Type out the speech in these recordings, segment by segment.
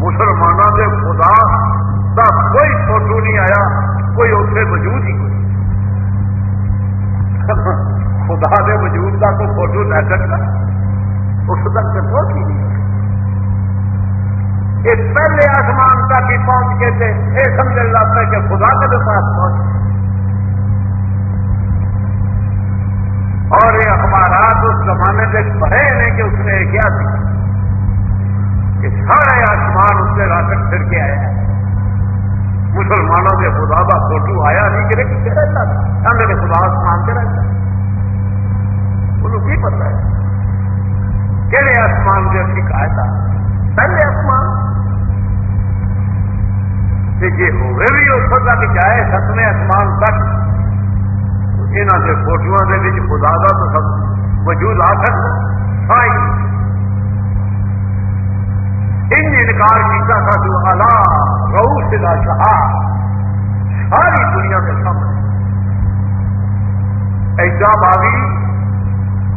مسلمانوں کے خدا کا کوئی فوٹو نہیں آیا، کوئی اتنے وجود ہی خدا کے وجود کا کوئی فوٹو لے سکتا اس تک تو پہنچ ہی نہیں۔ یہ پہلے آسمان تک ہی پہنچ کے تھے یہ سمجھ لگتا ہے کہ خدا کے پاس پہنچ۔ اور یہ اخبارات اس زمانے سے پڑھے ہیں کہ اس نے کیا تھی کہ سارے آسمان اس سے راکٹ پھر کے آیا مسلمانوں کے خدا کا فوٹو آیا نہیں کہ رہتا تھا۔ میرے خدا آسمان کے رہتا۔ انہوں کی پتا ہے؟ کہڑے آسمان سے سکھایا تھا پہلے آسمان۔ جی ہوئے بھی اس تک جائے ستویں آسمان تک یہاں کے فوٹو کے خدا کا تو سب وجود آ سکتا۔ ان انکار کیا تھا جو الا رو سے شاہ ساری دنیا کے سامنے۔ ایجا باغی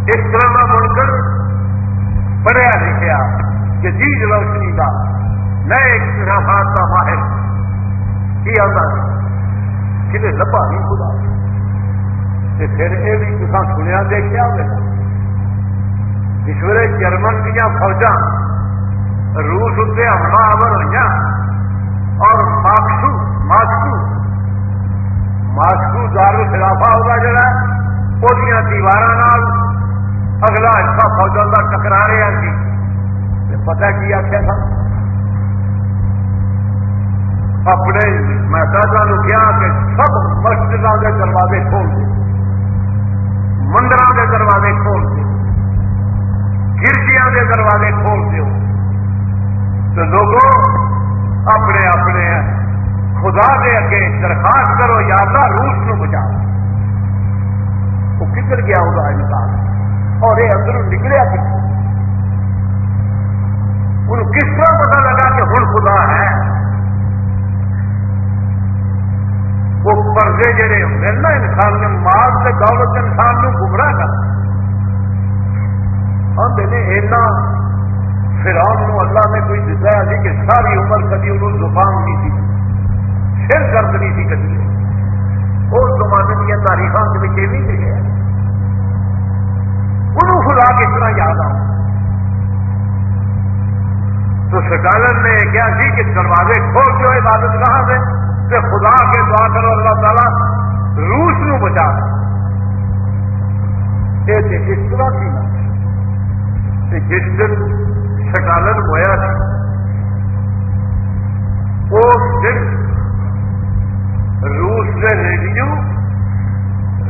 اس طرح کا منکر پڑھیا لکھا جدید روشنی کا نئے اختلافات کا ماہر۔ کی آتا کتنے لبا نہیں خدا۔ پھر یہ بھی تصا سنیا دیکھا ہوگا جس ویلے جرمن دیا فوجا روس اتنے حملہ آور ہوئی اور ماسکو ماسکو ماسکو دار خلافا ہوگا جڑا وہ دیوار اگلا حصہ فوجوں کا ٹکرا رہا سی پتا کی آخیا تھا؟ اپنے میں دادا کیا کہ سب مسجدوں کے دروازے کھول دیں مندر کے دروازے کھول دو گرجیا کے دروازے کھول دو تو لوگوں اپنے اپنے خدا کے اگے درخواست کرو، یا اللہ روس نو بچاؤ۔ وہ کدھر گیا ہوگا انسان اور یہ اندر نکلیا کس ان کس طرح پتا لگا کہ ہوں خدا ہے وہ پردے جڑے ہوں نا انسان نے مال سے دولت انسان نو گمراہ کر۔ آدھے اینا فرام اللہ نے کوئی دسایا سی کہ ساری عمر کدی انہوں زبان نہیں تھی سر درد نہیں تھی کدی اس زمانے دیا تاریخ کے یہ انہوں خدا کس طرح یاد آؤ تو سکالر نے کیا سی کہ دروازے کھول جو عبادت کہاں سے کہ خدا کے دعا کرو، اللہ تعالیٰ روس نو بچا۔ یہ اس طرح کی نا جس دن شکالن ہوا تھا۔ اس دن روس کے ریڈیو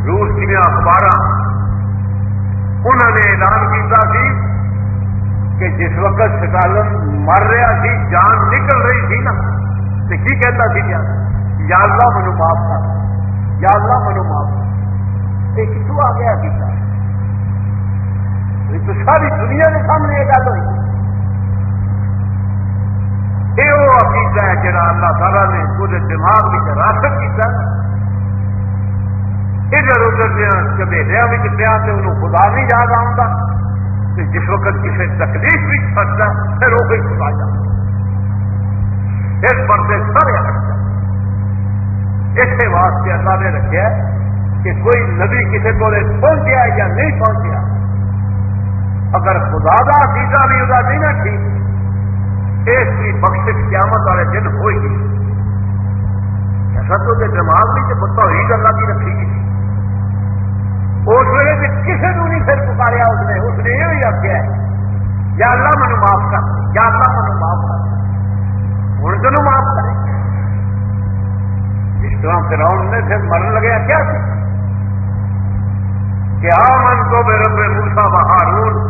روس دیا اخبار انہوں نے اعلان کیا سی کہ جس وقت شکالن مر رہا سی، جان نکل رہی تھی نا، تو کی کہتا سی کیا یا اللہ منو معاف کر، یا اللہ منو معاف کر۔ آ گیا کتا تو ساری دنیا کے سامنے یہ گل ہوئی یہ وہ عقیدہ ہے جڑا اللہ تعالیٰ نے پورے دماغ میں راسک کیا ادھر ادھر دیا چبیلیا بھی پیا تو انہوں خدا نہیں یاد آتا کہ جس وقت کسی تکلیف بھی سکتا پھر وہ کوئی خدا جاتا اس پر سے سارے ہٹ اسی واسطے اللہ نے رکھا کہ کوئی نبی کسی کو پہنچیا یا نہیں پہنچیا، اگر خدا کا عقیدہ بھی وہ نہیں نا ٹھیک اس کی بخش قیامت والے دن ہوئے گی ایسا تو دماغ میں بتا ہوئی گلا کی رکھی گئی۔ اس ویلے بھی کسی کو نہیں پھر پکاریا اس نے اس نے یہ آخیا ہے، یا اللہ منو معاف کر، یا اللہ منو معاف کر۔ ہوں تینوں معاف کرے۔ اس طرح فراؤن نے پھر مرن لگے، کیا کیا من تو بے رب موسا بہارون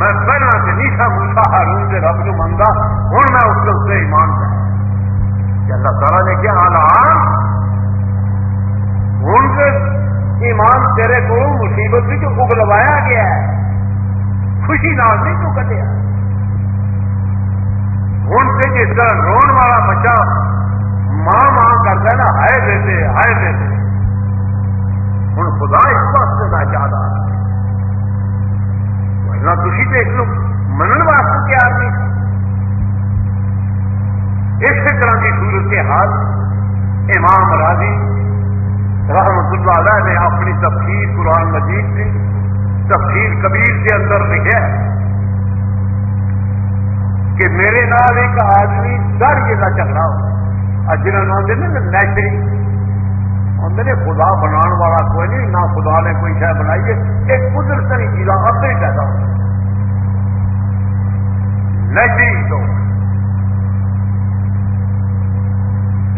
میں پہنا سے نیشا موسا ہارون کے رب کو منگا، ہوں میں اس کے اسے ایمان کر کہ اللہ تعالیٰ نے کیا حال ہوں سے ایمان تیرے کو مصیبت بھی تو اگلوایا گیا ہے، خوشی نال نہیں تو کٹیا۔ ہوں سے جس طرح رون والا بچہ ماں ماں کرتا ہے نا، ہائے دیتے ہائے دیتے قرآن مجید کی تفصیل کبیر کے اندر لکھا ہے کہ میرے نال ایک آدمی ڈر جا جھگڑا ہو۔ جنہوں آتے نا نیچری۔ آدھے نے خدا بنا والا کوئی نہیں، نہ خدا نے کوئی شہ بنائی ہے، ایک قدرت نہیں چیزاں اپنے پیدا ہو۔ نیچری تو۔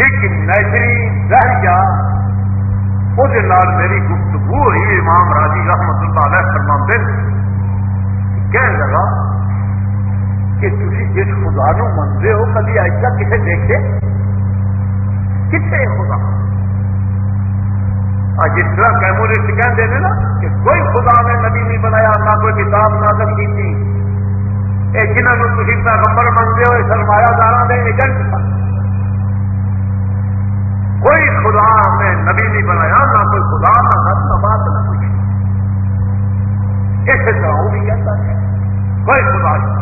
ایک نیچری ذہیا وہ میری گفتگو ہوئی امام راجی رحمت اللہ علیہ فرما دن کہنے لگا کہ تھی جس خدا نو منگتے ہو کبھی ایسا کسے دیکھے؟ کتنے خدا؟ جس طرح کیمورسٹ کہتے ہیں نا کہ کوئی خدا نے نبی نہیں بنایا، نہ کوئی کتاب نازل کی تھی۔ یہ جنہوں تھی پیغمبر منگتے ہو سرمایہ دار نے ایجنٹ کوئی خدا نے نبی نہیں بنایا، نہ کوئی خدا، نہ حد نہ بات نہ کچھ اس طرح وہ بھی کہتا ہے۔ کوئی خدا نہیں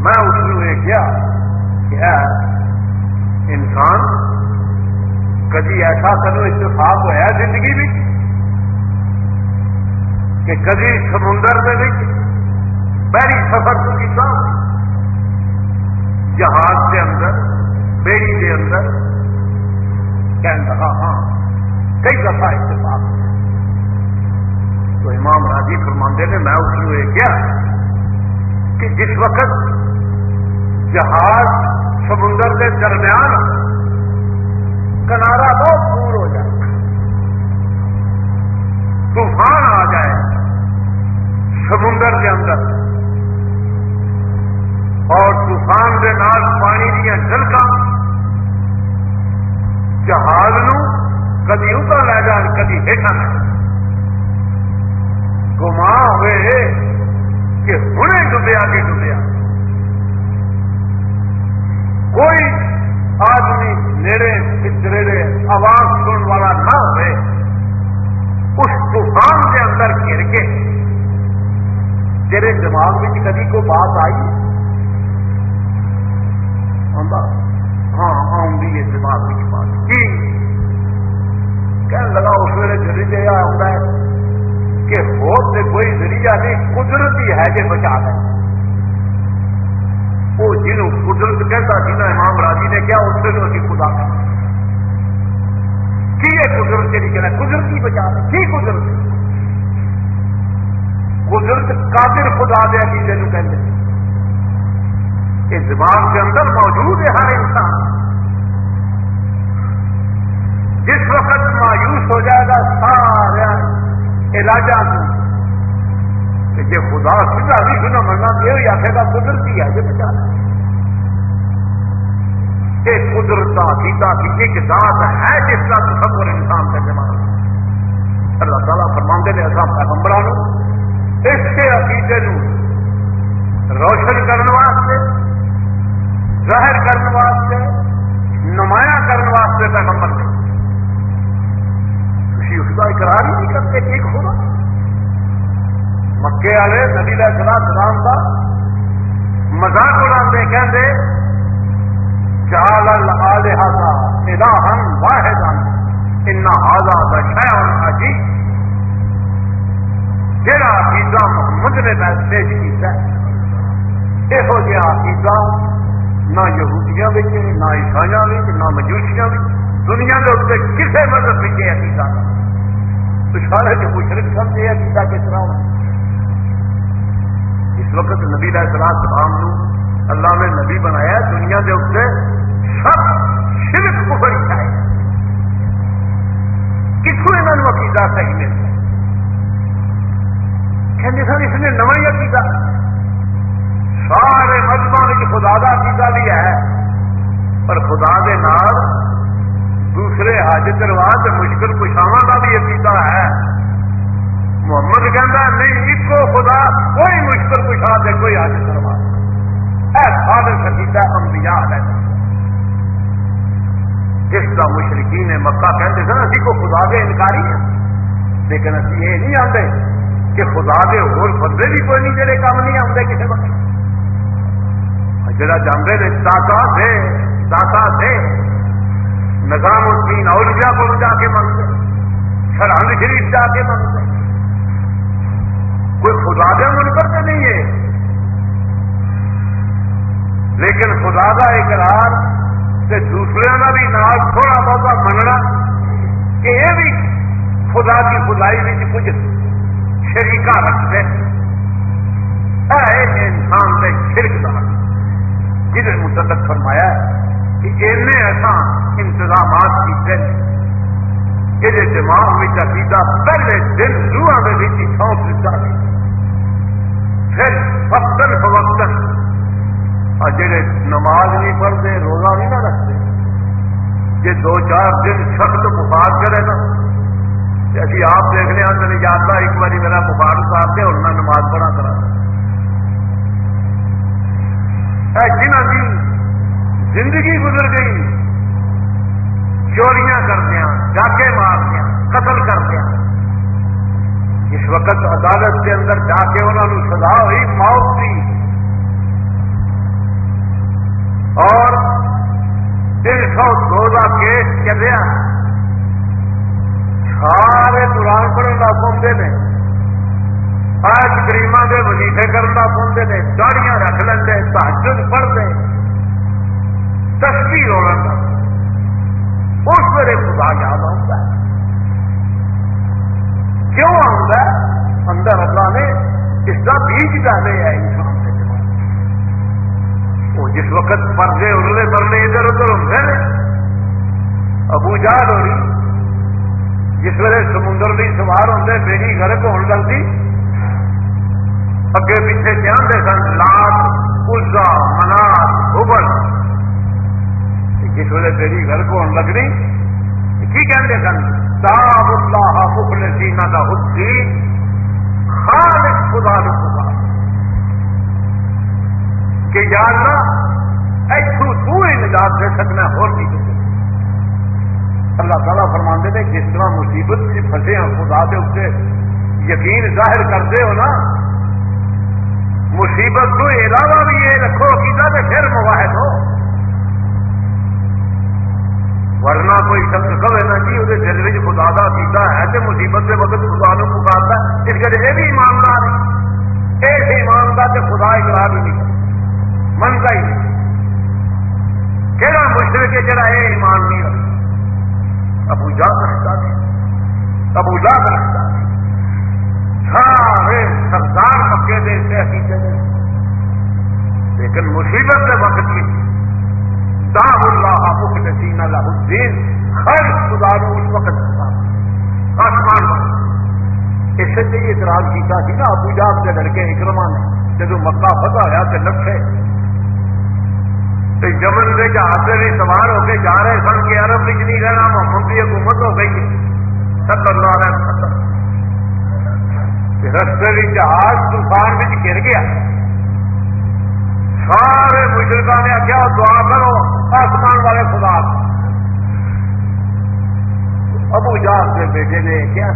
میں اس کو یہ کیا کہ انسان کدی ایسا کرو، اتفاق ہوا زندگی بھی کہ کدی سمندر کے پہلی سفر تو کیا جہاز کے اندر بیڑی کے اندر کہنے لگا ہاں کئی دفعہ اتفاق تو امام راضی فرماندے نے، میں اس کو یہ کیا کہ جس وقت جہاز سمندر کے درمیان کنارا جان گما ہوئے کہ ہنے ڈبیا کہ ڈبیا۔ کوئی آدمی نیڑے پچھڑے آواز سننے والا نہ ہوئے، اس طوفان کے اندر گر کے تیرے دماغ میں کدی کو بات آئی؟ ہاں آؤں ہے دماغ کی بات۔ کی؟ لگا اس ویلے ہے کہ ہو سے کوئی ذریعہ نہیں قدرت ہی ہے کہ بچا ہے وہ جنہوں قدرت کہتا سی نا، امام راجی نے کیا، اس سے اسی خدا کا کی ہے قدرت کے لیے قدرت ہی بچا ہے کی قدرت؟ قدرت کافر خدا دے عقیدے نو کہتے کہ دماغ کے اندر موجود ہے ہر انسان۔ جس وقت مایوس ہو جائے گا، سارا علاجہ کہ یہ خدا سیدھا بھی سنا مرنا دے یا پھر قدرتی ہے، یہ بچا یہ قدرت کا سیتا کی ایک ذات ہے جس کا تصور انسان کا دماغ اللہ تعالیٰ فرماندے نے ایسا پیغمبرانوں اس کے عقیدے روشن کرنے واسطے، ظاہر کرنے واسطے، نمایاں کرنے واسطے پیغمبر نے تھی اس کا اقرار ہی نہیں کرتے ایک ہونا مکے والے نبی سلام سلام کا مزاق اڑاتے کہتے چال الحا کا الہن واحد ان ہاضا دشایا جی جہاں عقیدہ محمد نے پیش کیا یہو جہاں عقیدہ نہ یہودیاں نہ عیسائی نہ مجوسیاں دنیا کے اتنے کسی مذہب میں عقیدہ تو سارے جو مشرق سمجھے عقیدہ کس طرح اس وقت نبی علیہ السلام سلام نو اللہ نے نبی بنایا، دنیا کے اتنے سب شرک کفر چاہے کتوں یہاں عقیدہ صحیح ملتا کہتے سر اس نے نو عقیدہ۔ سارے مذہبوں مذہب خدا کا عقیدہ بھی ہے، پر خدا دے نال دوسرے حاجت رواج مشکل کشاوا کا بھی عقیدہ ہے۔ محمد کہہ نہیں ایک خدا کوئی مشکل کشا دے، کوئی حاجت رواج ہے سارے عقیدہ انبیاء ہے۔ جس کا مشرقی نے مکہ کہتے سن، اسی کو خدا کے انکاری ہے۔ لیکن ابھی یہ نہیں آتے کہ خدا کے ہور بندے بھی کوئی نہیں، جڑے کام نہیں آتے کسی وقت۔ جڑا جانے نے، داتا دے داتا دے نظام الدین اولیا کو جا کے منگتے سرحد شریف جا کے منگتے کوئی خدا کا منکر تو نہیں ہے۔ لیکن خدا کا اقرار سے دوسرے کا بھی نال تھوڑا بہت مننا کہ یہ بھی خدا کی خدائی میں کچھ شریقہ رکھتے اے انسان کے شرک دار جس متعلق فرمایا ہے کہ ایسا انتظامات کیتے یہ دماغ میں عقیدہ پہلے دن روحوں کے بھی سونپ دیتا پھر وقتاً فوقتاً اور جہے نماز نہیں پڑھتے، روزہ نہیں نہ رکھتے، یہ دو چار دن سخت بخار کرے نا ابھی آپ دیکھنے ہیں تو نہیں جانتا ایک باری میرا بخار اتار کے اور میں نماز پڑھا کرا جنہ کی زندگی گزر گئی چوریاں کردیا ڈاکے ماردیا قتل کردیا اس وقت عدالت کے اندر جا کے انہوں نے سزا ہوئی، موت کی اور تین سو دو کا کیس چلیا سارے قرآن پڑھنے کا پاؤنڈے نے۔ آج کریما کے وظیفے کرنا پاؤنڈے نے، داڑیاں رکھ لیں تحجد پڑھتے تسبی ہونا کا اس ویلے خدا یاد آتا ہے۔ کیوں آتا ہے؟ اندر اللہ نے اس کا بیج ڈالے ہے انسان کے وہ جس وقت پردے ارلے پرلے ادھر ادھر ہوتے ہیں۔ ابو جال ہو رہی جس ویلے سمندر بھی سوار ہوتے بیڑی گرک ہونے لگتی اگے پیچھے چاہتے سن، لات ازا مناس ابل جس ویلے بیڑی گرک ہونے لگنی کی کہتے سن؟ تاب اللہ مکل سینا کا حسین خالق خدا نے خدا کہ یا اللہ ایتھو تو ہی نجات دے سکنا ہو نہیں اللہ تعالیٰ فرما نے، جس طرح مصیبت میں پھنسے ہیں خدا کے اتنے یقین ظاہر کرتے ہو نا، مصیبت تو علاوہ بھی یہ رکھو، عقیدہ تو پھر مواحد ہو۔ ورنہ کوئی شخص کبھی نہ جی وہ دل میں خدا کا عقیدہ ہے تو مصیبت کے وقت خدا نے پکارتا ہے، اس کے یہ بھی ایماندار ہے۔ اس ایماندار سے خدا اقرار بھی نہیں۔ منتا ہی نہیں کہڑا مشرق ہے جڑا یہ ایمان نہیں رکھتا؟ ابو جاد رکھتا تھا ابو جاد رکھتا تھا سارے سردار مکے دے سے عقیدے لیکن مصیبت کے وقت میں دام اللہ مک نسین اللہ الدین. خیر، خدا اس وقت آسمان اس سے یہ اعتراض کیا تھی نا ابو جاب کے لڑکے اکرما نے جب مکہ فتح ہوا تو نقشے جمن کے جہاز بھی سوار ہو کے جا رہے سن کے ارب بچ نہیں رہنا محمد کی حکومت ہو گئی. سب بندہ رہا ختم رستے بھی جہاز طوفان میں گر گیا. سارے مشرقہ نے آخیا، دعا کرو. آسمان والے خدا ابو جاس کے بیٹے نے کیا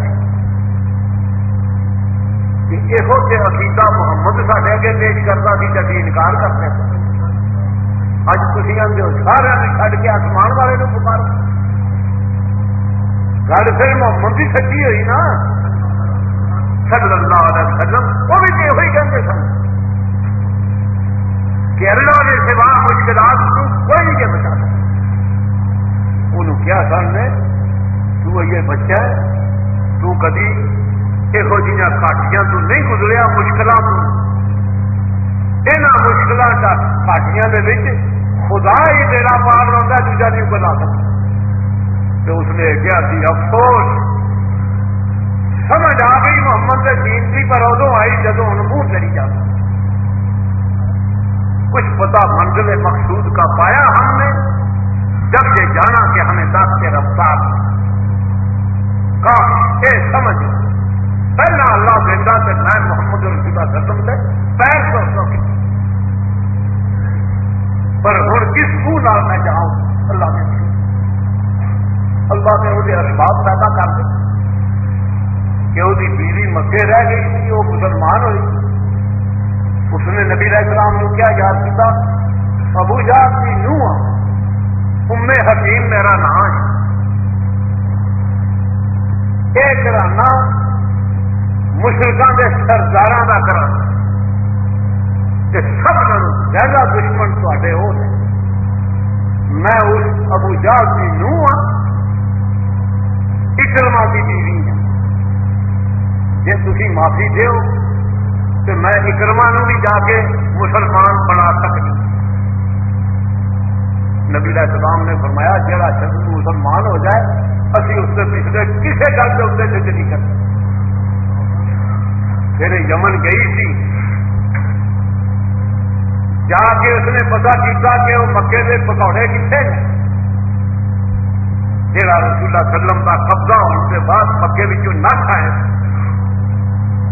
یہو سے عقیدہ محمد سارے اگے پیش کرتا سی جب انکار کرتے اج تھی آدھے ہو سارا چڈ کے آسمان والے کو پکار گل پھر محمد کی سچی ہوئی نا۔ صلی اللہ علیہ وسلم، وہ بھی یہ کہتے سن۔ کہ اللہ نے سوا مشکلات تو کوئی نہیں بچا سکتا۔ انہوں کیا سن نے تو یہ بچہ ہے، تو کدی یہو جہاں کاٹیاں تو نہیں گزریا مشکلات یہاں مشکلات کاٹیاں دے خدا ہی تیرا پار رہتا دوجا نہیں بنا سکتا۔ تو اس نے کیا سی، افسوس۔ سمجھ آ گئی محمد سے دین کچھ منزل مقصود کا پایا ہم نے، جب یہ جانا کہ ہمیں دس کے رفتار۔ کام یہ سمجھ۔ پہلا اللہ دیتا سے میں محمد رسول ختم سے پیر سو سو کی۔ پر ہوں کس منہ میں جاؤں، اللہ نے اللہ نے وہ اسباب پیدا کر دی کہ وہ بیوی مکے رہ گئی تھی وہ مسلمان ہوئی۔ نے نبی علیہ السلام نے کیا یاد کیا؟ ابو جات کی نو ام حکیم میرا نام ہے۔ یہ کرانا مشرقوں کے سردار کا کرانا سب زیادہ دشمن تے وہ میں اس ابو جال کی نوح ہاں۔ اکرما کی بیوی ہوں جی تھی معافی دو تو میں اکرما بھی جا کے مسلمان بنا سکتی۔ نبی علیہ السلام نے فرمایا جہاں شخص مسلمان ہو جائے، اسی اس سے پچھلے کسی گل کے اتنے سے نہیں کرتے پھر یمن گئی تھی۔ جا کے اس نے پتا کیا کہ وہ مکے کے پکوڑے کتنے ہیں جہاں رسول اللہ سلم کا قبضہ ہونے کے بعد مکے بچوں نہ کھائے۔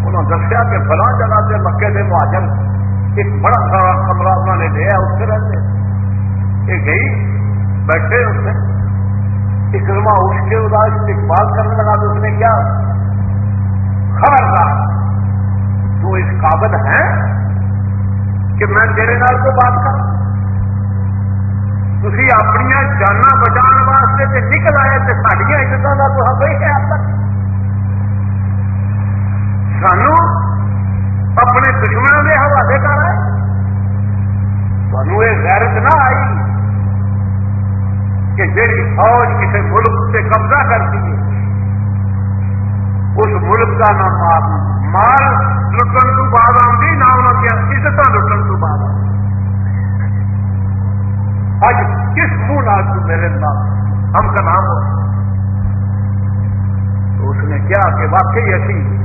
انہوں دسیا کہ فلاں جگہ سے مکے کے مہاجن ایک بڑا سارا کمرہ انہوں نے لیا اس سے رہتے یہ گئی، بیٹھے اس نے اکرما اٹھ کے ادا استقبال کرنے لگا تو اس نے کیا؟ خبردار۔ تو اس قابل ہے کہ میں تیرے نال کو بات کر تھی اپنی جانا بچاؤ واسطے نکل آئے تو سڈیا عزتوں کا تو ہم کوئی خیال تک سانو اپنے دشمنوں کے حوالے کر رہے سانو یہ غیرت نہ آئی کہ جی فوج کسی ملک سے قبضہ کرتی ہے، اس ملک کا نام مال مال لٹن تو بعد آتی، نہ انہوں کی عزت لٹن تو بعد آتی۔ آج کس منہ نہ تو میرے نام، ہم کا نام ہو۔ تو اس نے کیا کہ واقعی ایسی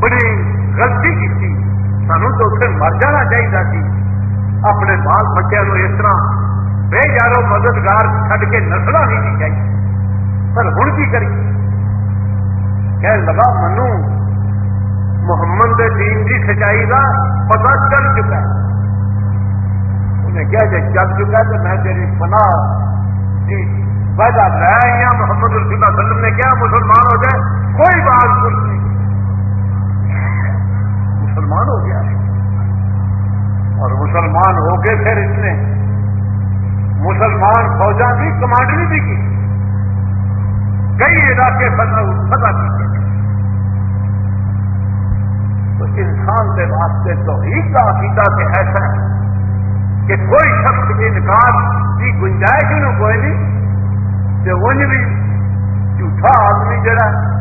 بڑی غلطی کی تھی سانو تو اسے مر جانا چاہیے اپنے بال بچوں اس طرح بے یارو مددگار چھڈ کے نسل نہیں چاہیے پر ہوں کی کری؟ کہنے لگا، منو محمد دے دین کی سچائی کا پتا چل چکا ہے۔ انہیں کیا جی چل چکا ہے تو میں تیری پنا جی وجہ لے آئی ہوں محمد رسول اللہ وسلم نے کیا مسلمان ہو جائے، کوئی بات مسلمان ہو گیا۔ اور مسلمان ہو کے پھر اس نے مسلمان فوجا بھی کمانڈری بھی کی۔ کئی علاقے فتح کی۔ تو انسان کے واسطے تو عید کا عقیدہ سے ایسا ہے کہ کوئی شخص انکار کی گنجائش ہی کوئی نہیں، کہ انج بھی جھوٹا آدمی جڑا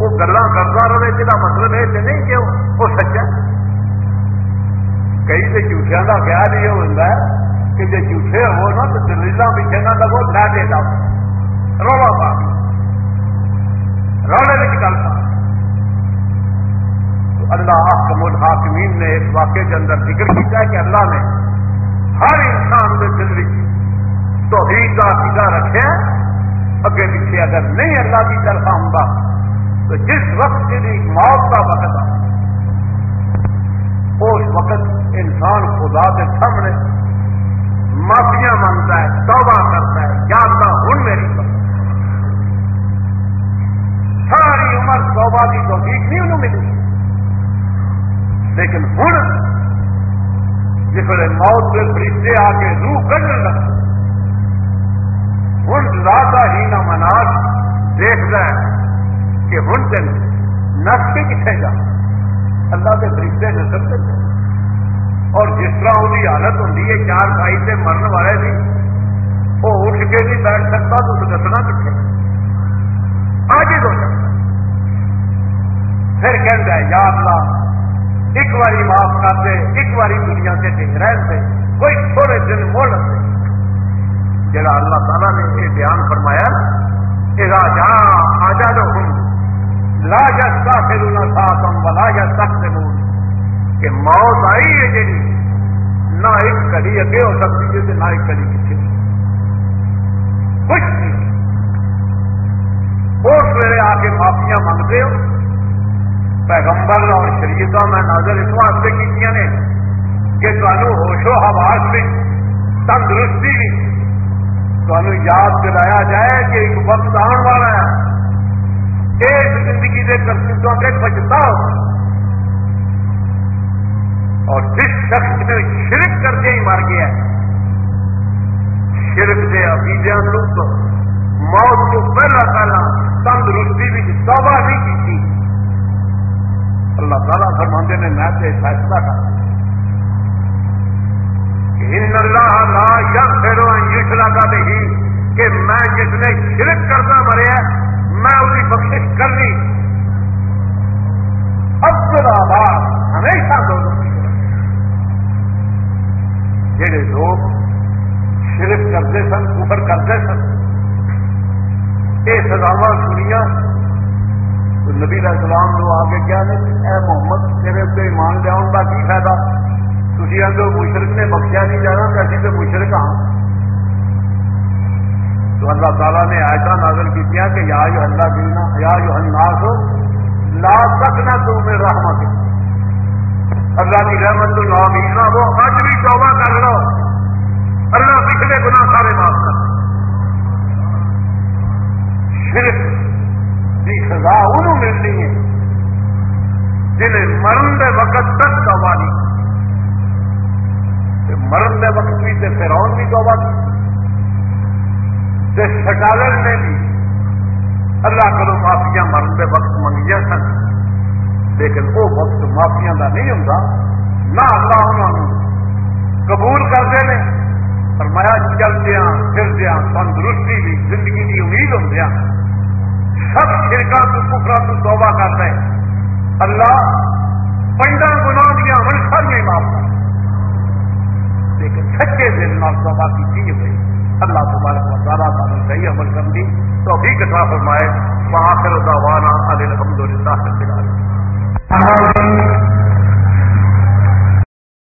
وہ گلا کرتا رہے جا مطلب یہ تو نہیں کہ وہ سچا کئی تو جھوٹیا کا خیال یہ ہوتا ہے کہ جی جھوٹے ہو نا تو دلیل پیچھے نہ لگو، نہ دے دو رولا پا۔ روڑے میں گل اللہ حکم الحاکمین نے اس واقعے کے اندر ذکر کیا کہ اللہ نے ہر انسان کے دل توحید کا عقیدہ رکھے اگے پیچھے اگر نہیں اللہ کی طرف ہوں گا تو جس وقت کی موت کا وقت آ اس وقت انسان خدا کے سامنے معافیا مانگتا ہے، توبہ کرتا ہے یا ہوں میری ساری عمر توبہ کی توفیق نہیں انہوں ملی۔ لیکن ہوں جس موت کے فرشتے آ کے روح کٹنے لگے۔ کتنے جا اللہ کے فرشتے نسل کے اور جس طرح وہ حالت ہوں چار بھائی سے مرن والے بھی، وہ اٹھ کے نہیں بیٹھ سکتا، تو دسنا کتنے آج ہو سکتا پھر کہہ ہے، یا اللہ، ایک باری معاف کر دے، ایک باری دنیا کے دن رہن دے، کوئی تھوڑے دن مول دے۔ جڑا اللہ تعالیٰ نے یہ بیان فرمایا کہ راجا آجا جو ہوں لا جستا پھر انہیں ساتھ بلا یا سخت مون کہ موت آئی ہے جی نہ ایک کڑی اگے ہو سکتی جی ہے نہ ایک کڑی پیچھے۔ کچھ نہیں اس ویلے آ کے معافیا منگتے ہو۔ پیغمبر اور شریعت میں نظر اس واسطے کی نے کہ تمہیں ہوش و حواس بھی تندرستی بھی تمہیں یاد دلایا جائے کہ ایک وقت آن والا ہے۔ اس زندگی کے کرتوتوں کے بچتا ہو اور جس شخص نے شرک کر کے ہی مر گیا شرک کے عقیدے تو۔ موت کو پہلا پہلا تندرستی بھی توبہ نہیں کی تھی اللہ تعالیٰ فرماندے نے میں سے فیصلہ کر ان اللہ لا یا پھر یشلا کا نہیں کہ میں جس نے شرک کرنا مرے میں اس کی بخش کر لی۔ اب آباد ہمیشہ دو جہے لوگ شرک کرتے سن، کفر کرتے سن یہ سزاوا سنیا تو نبی علیہ السلام لو آگے کیا نہیں اے محمد، تیرے پہ ایمان لیا کا کی فائدہ؟ تھی آدھو مشرق نے بخشیا نہیں جانا کہ ابھی تو مشرق ہاں تو اللہ تعالیٰ نے ایسا نازل کی کیا کہ یا جو اللہ دینا، یا جو الناس ہو لا تک نہ تو میں رحمت اللہ کی رحمت تو لا مینا وہ آج بھی توبہ کر لو۔ اللہ پچھلے گناہ سارے معاف کر۔ شرک کی سزا انہوں ملنی ہے، جنہیں مرن دے وقت تک توبہ نہیں۔ مرن دے وقت بھی تے فرعون بھی توبہ کی۔ تے نے بھی اللہ کو معافیا مرن دے وقت منگیا سن۔ لیکن وہ وقت معافیا کا نہیں ہوں نہ اللہ انہوں قبول کرتے ہیں فرمایا چلدیا پھردیا تندرستی بھی زندگی کی امید ہوں سب شرکا تو کفرا تو توبہ کر رہے اللہ پنڈا گنا دیا ہر ساری معاف کر لیکن سچے دل نہ توبہ کی چیز ہوئی اللہ تبارک و تعالیٰ تعالیٰ صحیح عمل کر دی تو ابھی کتھا فرمائے وہاں کر دعوانا الحمد للہ